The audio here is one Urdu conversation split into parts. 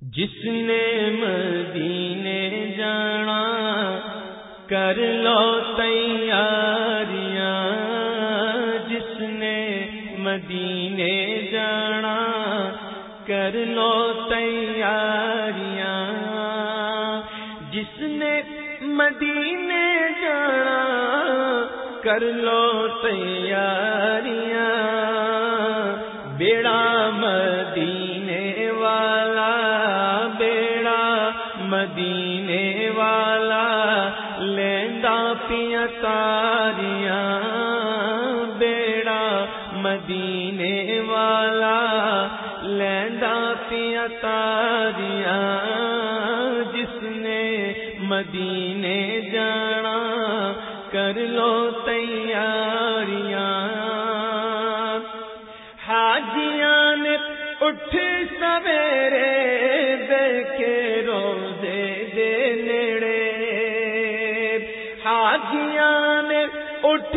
جس نے مدینے جانا، کر لو تیاریاں۔ جس نے مدینے جانا، کر لو تیاریاں۔ جس نے مدینے جانا، کر لو تیاریاں۔ مدینے والا لیندا پیا تاریاں بیڑا مدینے والا لیندا پیا تاریاں جس نے مدینے جانا کر لو تیاریاں۔ حاجیاں نے اٹھ اٹھ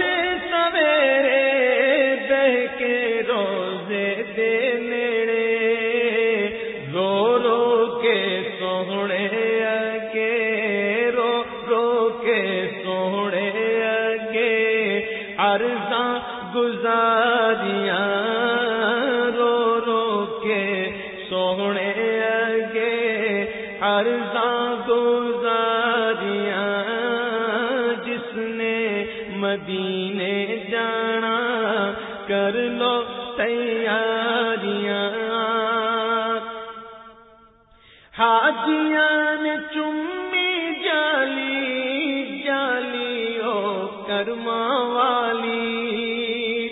سویرے دیکھے روزے دے نیڑے۔ رو رو کے سونے اگے۔ رو رو کے سونے اگے۔ ارزاں گزاریاں رو رو کے سونے اگے۔ ارزاں گزاریاں تیاریاں حاجیاں نے چمی جالی جالی او کرما والی۔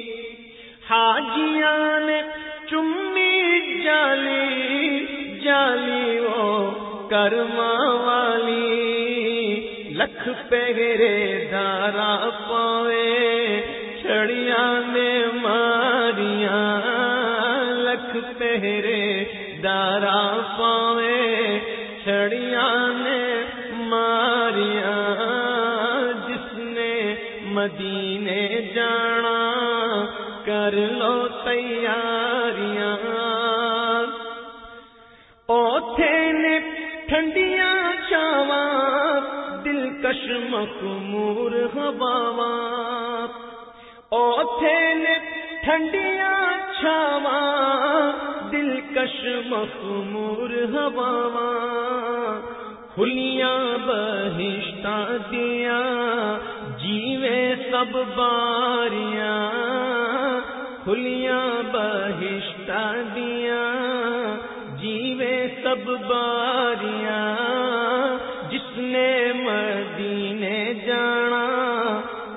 حاجیاں نے چمی جالی جالی او کرما والی۔ لکھ پہرے دارا پہرے دارا پاوے، چھڑیاں نے ماریاں جس نے مدینے جانا، کر لو تیاریاں۔ اوتھے نے ٹھنڈیاں چاواں، دلکش مخمور ہواواں۔ اوتھے نے ٹھنڈیاں چھاواں دلکش مخمور ہواواں کھلیاں بہشتہ دیا جیوے سب باریاں، کھلیاں بہشتہ دیا جیوے سب باریاں، جس نے مدینے جانا،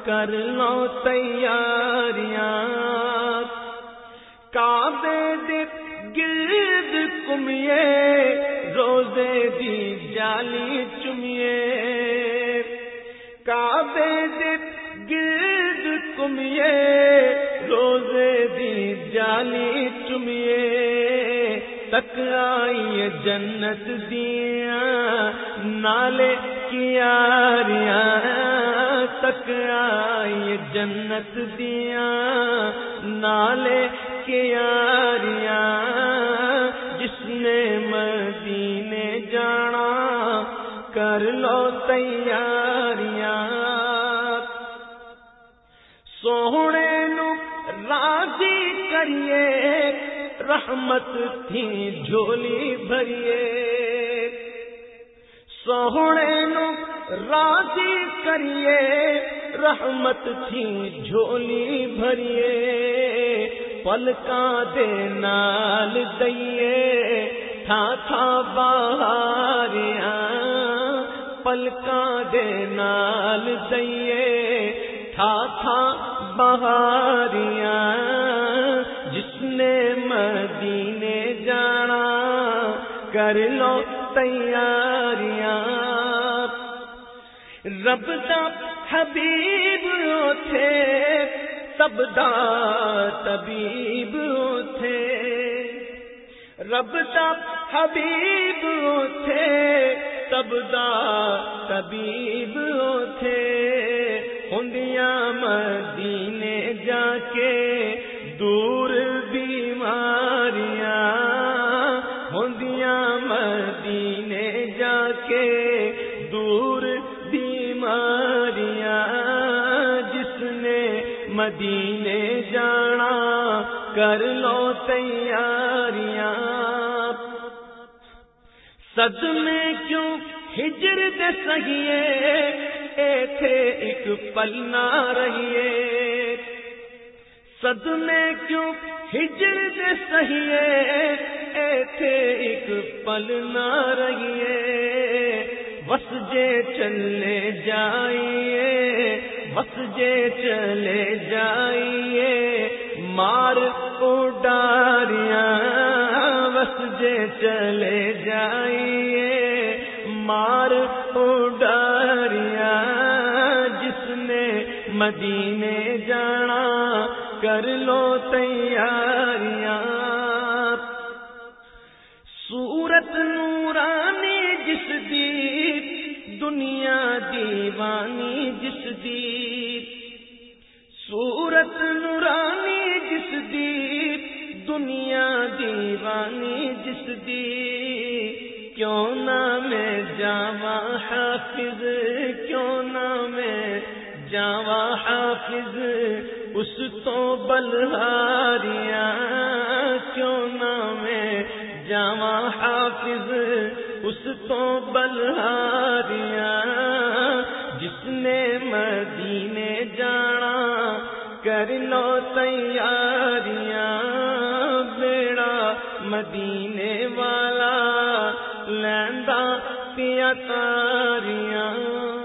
کر لو تیاریاں دے گرد کمیے، روزے دی جالی چمیے۔ کعبے دے گرد کمیے، روزے دی جالی چمیے۔ تک آئی جنت دیا نالے کیاریاں تک آئی جنت دیا، نالے کیاریاں جس نے مدینے جانا، کر لو تیاریاں۔ سونے نو راضی کریے، رحمت تھی جھولی بھریے۔ سونے نو راضی کریے، رحمت تھی جھولی بھریے، پلکاں دے نال دئیے، تھا تھا باریاں پلکاں دے نال دئیے، تھا تھا بہاریاں، جس نے مدینے جانا، کر لو تیاریاں۔ رب دا حبیب تھے سب دا طبیب تھے رب دا حبیب تھے سب دا طبیب تھے ہندیاں مدینے جا کے دور مدینے جانا، کر لو تیاریاں۔ سد میں کیوں؟ ہجر دے سہیے اے تھے ایک پل نہ رہیے۔ سد میں کیوں؟ ہجر دے سہیے اے تھے ایک پل نہ رہیے۔ بس جے چلے جائیے بس جے چلے جائیے، مار اڈاریاں بس جے چلے جائیے، مار اڈاریاں، جس نے مدینے جانا، کر لو تیار۔ دنیا دیوانی جس دی سورت نورانی جس دی دنیا دیوانی جس دی کیوں نہ میں جاوا حافظ، کیوں نہ میں جاوا حافظ، اس تو بلہاریاں۔ کیوں نہ میں جاوا حافظ، اس تو بلہاریاں۔ نے مدینے جانا کر لو تیاریاں بیڑا۔ مدینے والا لیندا پیا تاریاں۔